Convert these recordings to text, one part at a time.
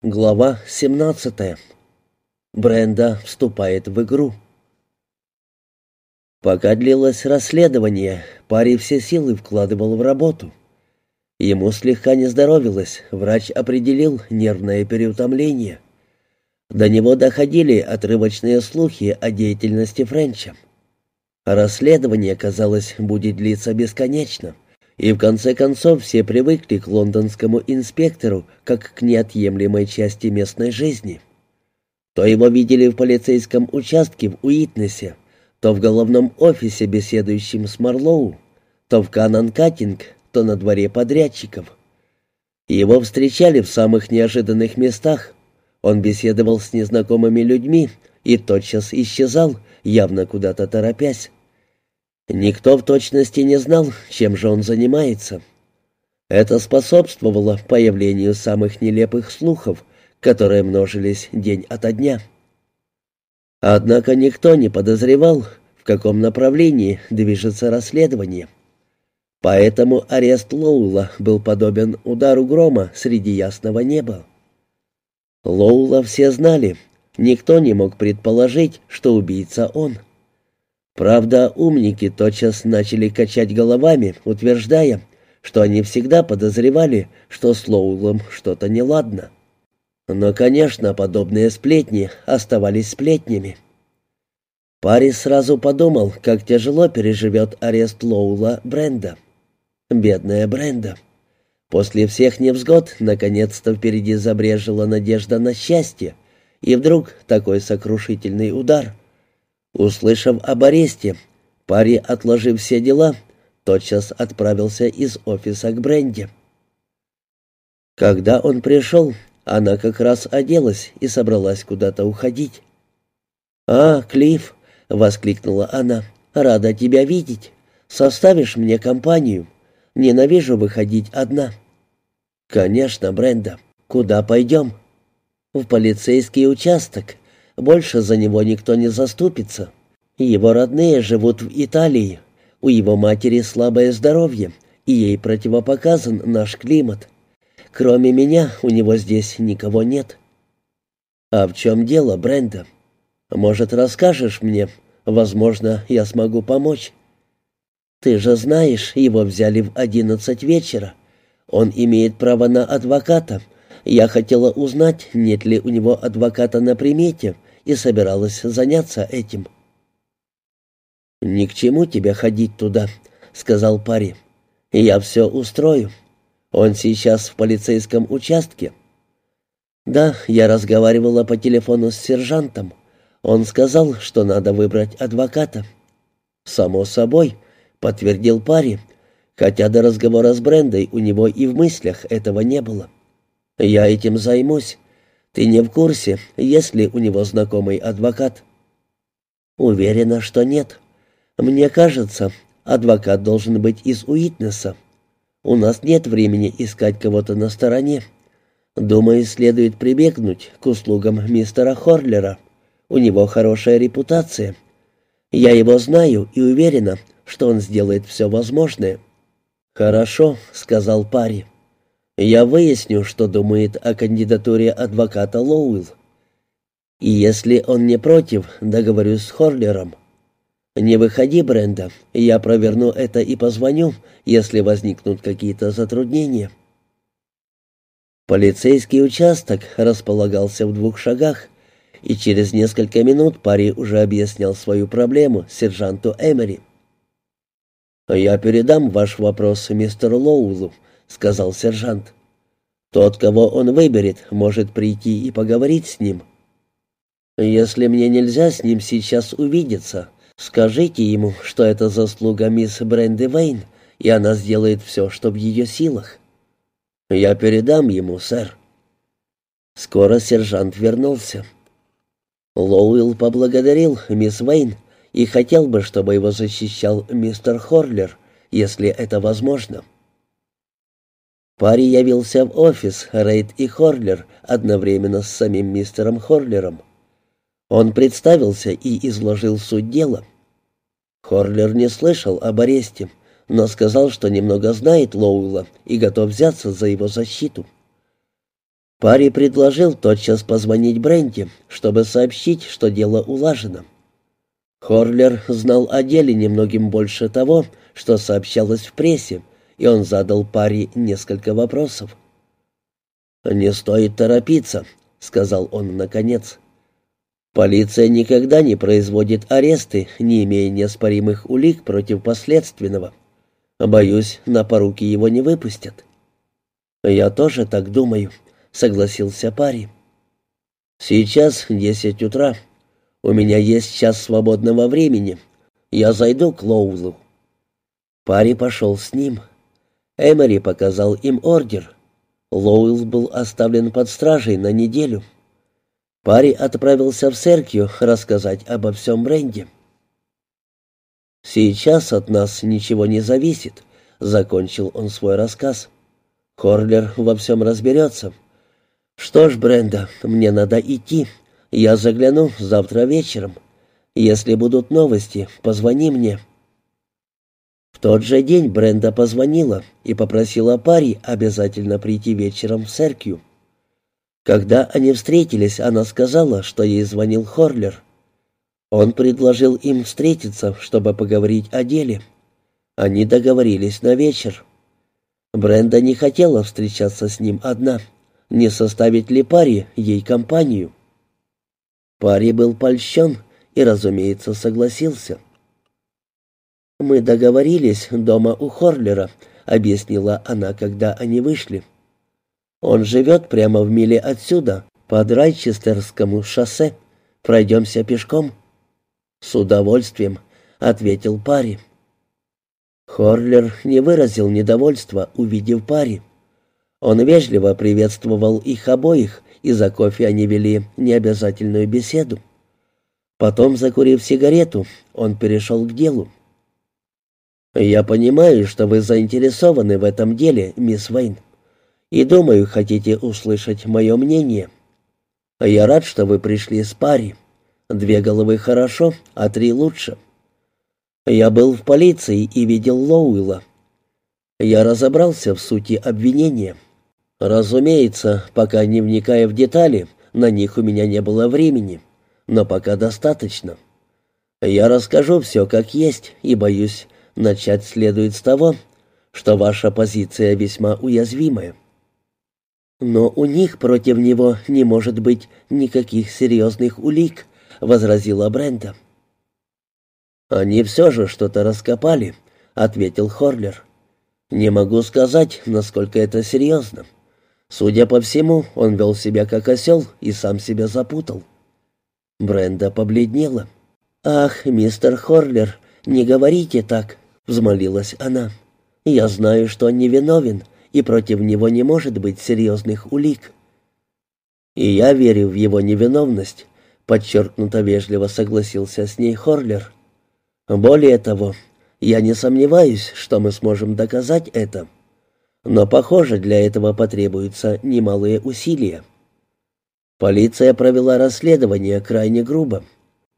Глава 17. Бренда вступает в игру. Пока длилось расследование, парень все силы вкладывал в работу. Ему слегка не здоровилось, врач определил нервное переутомление. До него доходили отрывочные слухи о деятельности Френча. Расследование, казалось, будет длиться бесконечно — и в конце концов все привыкли к лондонскому инспектору как к неотъемлемой части местной жизни. То его видели в полицейском участке в Уитнесе, то в головном офисе, беседующем с Марлоу, то в Канан-Каттинг, то на дворе подрядчиков. Его встречали в самых неожиданных местах. Он беседовал с незнакомыми людьми и тотчас исчезал, явно куда-то торопясь. Никто в точности не знал, чем же он занимается. Это способствовало появлению самых нелепых слухов, которые множились день ото дня. Однако никто не подозревал, в каком направлении движется расследование. Поэтому арест Лоула был подобен удару грома среди ясного неба. Лоула все знали, никто не мог предположить, что убийца он — Правда, умники тотчас начали качать головами, утверждая, что они всегда подозревали, что с Лоулом что-то неладно. Но, конечно, подобные сплетни оставались сплетнями. Парис сразу подумал, как тяжело переживет арест Лоула Бренда. Бедная Бренда. После всех невзгод наконец-то впереди забрежила надежда на счастье, и вдруг такой сокрушительный удар — Услышав об аресте, Пари, отложив все дела, тотчас отправился из офиса к Бренде. Когда он пришел, она как раз оделась и собралась куда-то уходить. «А, Клифф!» — воскликнула она. «Рада тебя видеть. Составишь мне компанию. Ненавижу выходить одна». «Конечно, Бренда. Куда пойдем?» «В полицейский участок. Больше за него никто не заступится. Его родные живут в Италии. У его матери слабое здоровье, и ей противопоказан наш климат. Кроме меня у него здесь никого нет. А в чем дело, Бренда? Может, расскажешь мне? Возможно, я смогу помочь. Ты же знаешь, его взяли в одиннадцать вечера. Он имеет право на адвоката. Я хотела узнать, нет ли у него адвоката на примете, и собиралась заняться этим. «Ни к чему тебе ходить туда», — сказал парень. «Я все устрою. Он сейчас в полицейском участке». «Да, я разговаривала по телефону с сержантом. Он сказал, что надо выбрать адвоката». «Само собой», — подтвердил парень, хотя до разговора с Брендой у него и в мыслях этого не было. «Я этим займусь. Ты не в курсе, есть ли у него знакомый адвокат?» «Уверена, что нет. Мне кажется, адвокат должен быть из Уитнеса. У нас нет времени искать кого-то на стороне. Думаю, следует прибегнуть к услугам мистера Хорлера. У него хорошая репутация. Я его знаю и уверена, что он сделает все возможное». «Хорошо», — сказал парень. Я выясню, что думает о кандидатуре адвоката Лоуэлл. И если он не против, договорюсь с Хорлером. Не выходи, Бренда, я проверну это и позвоню, если возникнут какие-то затруднения. Полицейский участок располагался в двух шагах, и через несколько минут парень уже объяснял свою проблему сержанту Эмери. «Я передам ваш вопрос мистеру Лоуэллу», — сказал сержант. «Тот, кого он выберет, может прийти и поговорить с ним. Если мне нельзя с ним сейчас увидеться, скажите ему, что это заслуга мисс Бренды Вейн, и она сделает все, что в ее силах. Я передам ему, сэр». Скоро сержант вернулся. Лоуэлл поблагодарил мисс Вейн и хотел бы, чтобы его защищал мистер Хорлер, если это возможно. Пари явился в офис Рейд и Хорлер одновременно с самим мистером Хорлером. Он представился и изложил суть дела. Хорлер не слышал об аресте, но сказал, что немного знает Лоула и готов взяться за его защиту. Пари предложил тотчас позвонить Бренди, чтобы сообщить, что дело улажено. Хорлер знал о деле немногим больше того, что сообщалось в прессе, и он задал Пари несколько вопросов. «Не стоит торопиться», — сказал он наконец. «Полиция никогда не производит аресты, не имея неоспоримых улик против последственного. Боюсь, на поруки его не выпустят». «Я тоже так думаю», — согласился Пари. «Сейчас десять утра. У меня есть час свободного времени. Я зайду к Лоузу». Пари пошел с ним. Эмери показал им ордер. Лоуэлл был оставлен под стражей на неделю. Пари отправился в Серкью рассказать обо всем Бренде. «Сейчас от нас ничего не зависит», — закончил он свой рассказ. «Хорлер во всем разберется. Что ж, Бренда, мне надо идти. Я загляну завтра вечером. Если будут новости, позвони мне». Тот же день Бренда позвонила и попросила Пари обязательно прийти вечером в Серкью. Когда они встретились, она сказала, что ей звонил Хорлер. Он предложил им встретиться, чтобы поговорить о деле. Они договорились на вечер. Бренда не хотела встречаться с ним одна. Не составить ли Пари ей компанию? Пари был польщен и, разумеется, согласился. «Мы договорились дома у Хорлера», — объяснила она, когда они вышли. «Он живет прямо в миле отсюда, по Драйчестерскому шоссе. Пройдемся пешком». «С удовольствием», — ответил Пари. Хорлер не выразил недовольства, увидев Пари. Он вежливо приветствовал их обоих, и за кофе они вели необязательную беседу. Потом, закурив сигарету, он перешел к делу. «Я понимаю, что вы заинтересованы в этом деле, мисс Вейн, и думаю, хотите услышать мое мнение. Я рад, что вы пришли с пари. Две головы хорошо, а три лучше. Я был в полиции и видел Лоуэлла. Я разобрался в сути обвинения. Разумеется, пока не вникая в детали, на них у меня не было времени, но пока достаточно. Я расскажу все как есть и, боюсь, Начать следует с того, что ваша позиция весьма уязвимая. Но у них против него не может быть никаких серьезных улик, возразила Бренда. Они все же что-то раскопали, ответил Хорлер. Не могу сказать, насколько это серьезно. Судя по всему, он вел себя как осел и сам себя запутал. Бренда побледнела. «Ах, мистер Хорлер, не говорите так взмолилась она. «Я знаю, что он невиновен, и против него не может быть серьезных улик». «И я верю в его невиновность», — подчеркнуто вежливо согласился с ней Хорлер. «Более того, я не сомневаюсь, что мы сможем доказать это. Но, похоже, для этого потребуются немалые усилия. Полиция провела расследование крайне грубо.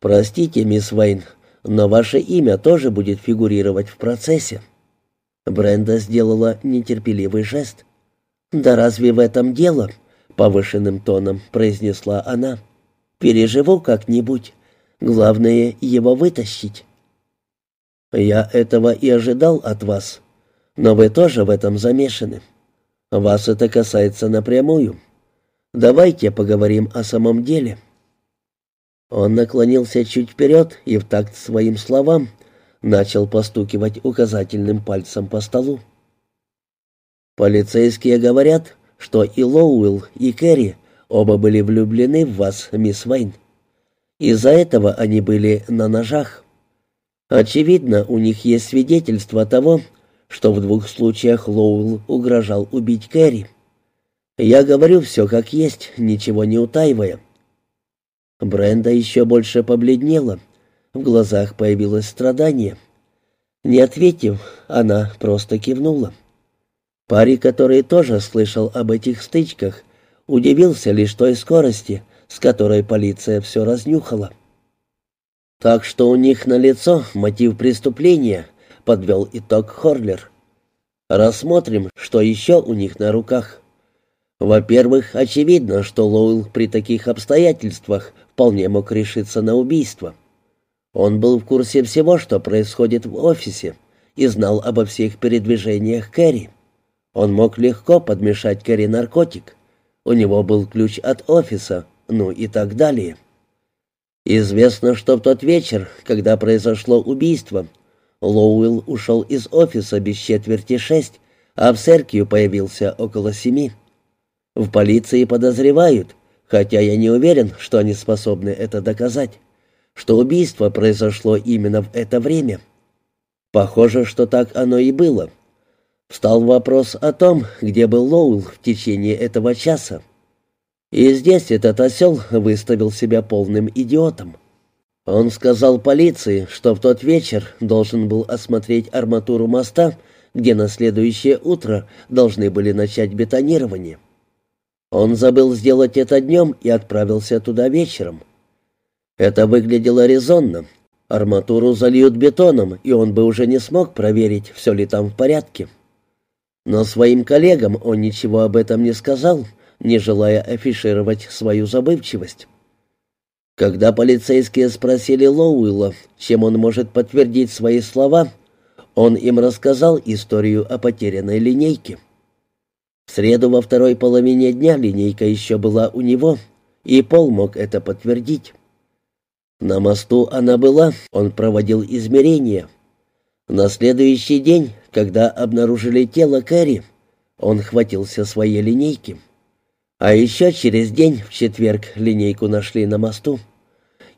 Простите, мисс Вейн, но ваше имя тоже будет фигурировать в процессе». Бренда сделала нетерпеливый жест. «Да разве в этом дело?» — повышенным тоном произнесла она. «Переживу как-нибудь. Главное — его вытащить». «Я этого и ожидал от вас. Но вы тоже в этом замешаны. Вас это касается напрямую. Давайте поговорим о самом деле». Он наклонился чуть вперед и в такт своим словам начал постукивать указательным пальцем по столу. «Полицейские говорят, что и Лоуэлл, и Кэрри оба были влюблены в вас, мисс Вейн. Из-за этого они были на ножах. Очевидно, у них есть свидетельство того, что в двух случаях Лоуэлл угрожал убить Кэрри. Я говорю все как есть, ничего не утаивая. Бренда еще больше побледнела. В глазах появилось страдание. Не ответив, она просто кивнула. Парень, который тоже слышал об этих стычках, удивился лишь той скорости, с которой полиция все разнюхала. «Так что у них на лицо мотив преступления», — подвел итог Хорлер. «Рассмотрим, что еще у них на руках. Во-первых, очевидно, что Лоуэлл при таких обстоятельствах вполне мог решиться на убийство. Он был в курсе всего, что происходит в офисе, и знал обо всех передвижениях Кэрри. Он мог легко подмешать Кэрри наркотик. У него был ключ от офиса, ну и так далее. Известно, что в тот вечер, когда произошло убийство, Лоуэлл ушел из офиса без четверти шесть, а в Серкию появился около семи. В полиции подозревают, хотя я не уверен, что они способны это доказать, что убийство произошло именно в это время. Похоже, что так оно и было. Встал вопрос о том, где был Лоуэлл в течение этого часа. И здесь этот осел выставил себя полным идиотом. Он сказал полиции, что в тот вечер должен был осмотреть арматуру моста, где на следующее утро должны были начать бетонирование. Он забыл сделать это днем и отправился туда вечером. Это выглядело резонно. Арматуру зальют бетоном, и он бы уже не смог проверить, все ли там в порядке. Но своим коллегам он ничего об этом не сказал, не желая афишировать свою забывчивость. Когда полицейские спросили Лоуэлла, чем он может подтвердить свои слова, он им рассказал историю о потерянной линейке. В среду во второй половине дня линейка еще была у него, и Пол мог это подтвердить. На мосту она была, он проводил измерения. На следующий день, когда обнаружили тело Кэрри, он хватился своей линейки. А еще через день, в четверг, линейку нашли на мосту.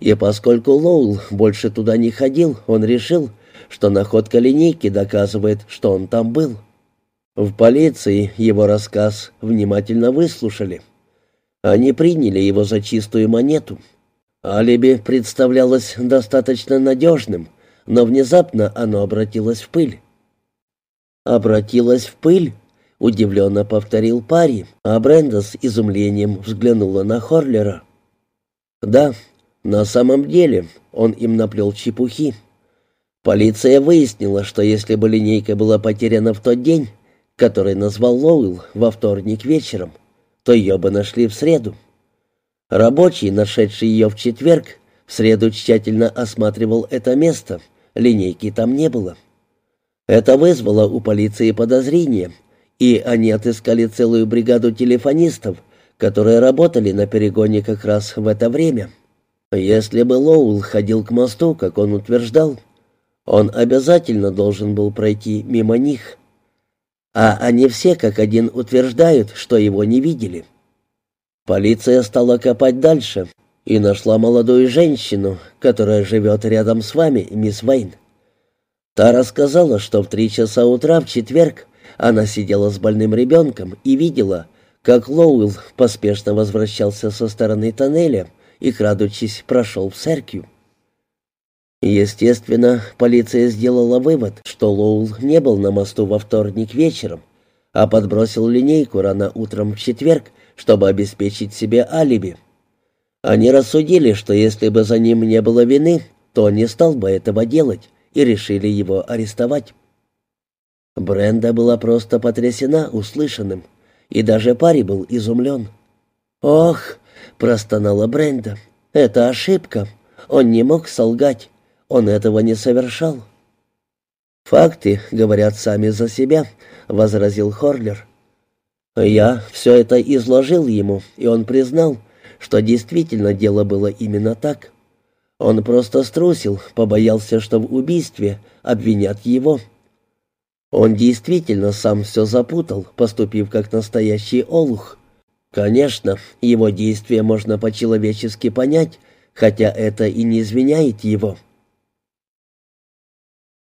И поскольку Лоул больше туда не ходил, он решил, что находка линейки доказывает, что он там был. В полиции его рассказ внимательно выслушали. Они приняли его за чистую монету. Алиби представлялось достаточно надежным, но внезапно оно обратилось в пыль. «Обратилось в пыль?» — удивленно повторил парень, а Бренда с изумлением взглянула на Хорлера. «Да, на самом деле он им наплел чепухи. Полиция выяснила, что если бы линейка была потеряна в тот день, который назвал Лоуэлл во вторник вечером, то ее бы нашли в среду. Рабочий, нашедший ее в четверг, в среду тщательно осматривал это место, линейки там не было. Это вызвало у полиции подозрение, и они отыскали целую бригаду телефонистов, которые работали на перегоне как раз в это время. Если бы Лоуэлл ходил к мосту, как он утверждал, он обязательно должен был пройти мимо них а они все как один утверждают, что его не видели. Полиция стала копать дальше и нашла молодую женщину, которая живет рядом с вами, мисс Вейн. Та рассказала, что в три часа утра в четверг она сидела с больным ребенком и видела, как Лоуэлл поспешно возвращался со стороны тоннеля и, крадучись, прошел в церковь. Естественно, полиция сделала вывод, что Лоул не был на мосту во вторник вечером, а подбросил линейку рано утром в четверг, чтобы обеспечить себе алиби. Они рассудили, что если бы за ним не было вины, то он не стал бы этого делать, и решили его арестовать. Бренда была просто потрясена услышанным, и даже парень был изумлен. «Ох!» — простонала Бренда. «Это ошибка. Он не мог солгать. Он этого не совершал. «Факты говорят сами за себя», — возразил Хорлер. «Я все это изложил ему, и он признал, что действительно дело было именно так. Он просто струсил, побоялся, что в убийстве обвинят его. Он действительно сам все запутал, поступив как настоящий олух. Конечно, его действия можно по-человечески понять, хотя это и не извиняет его».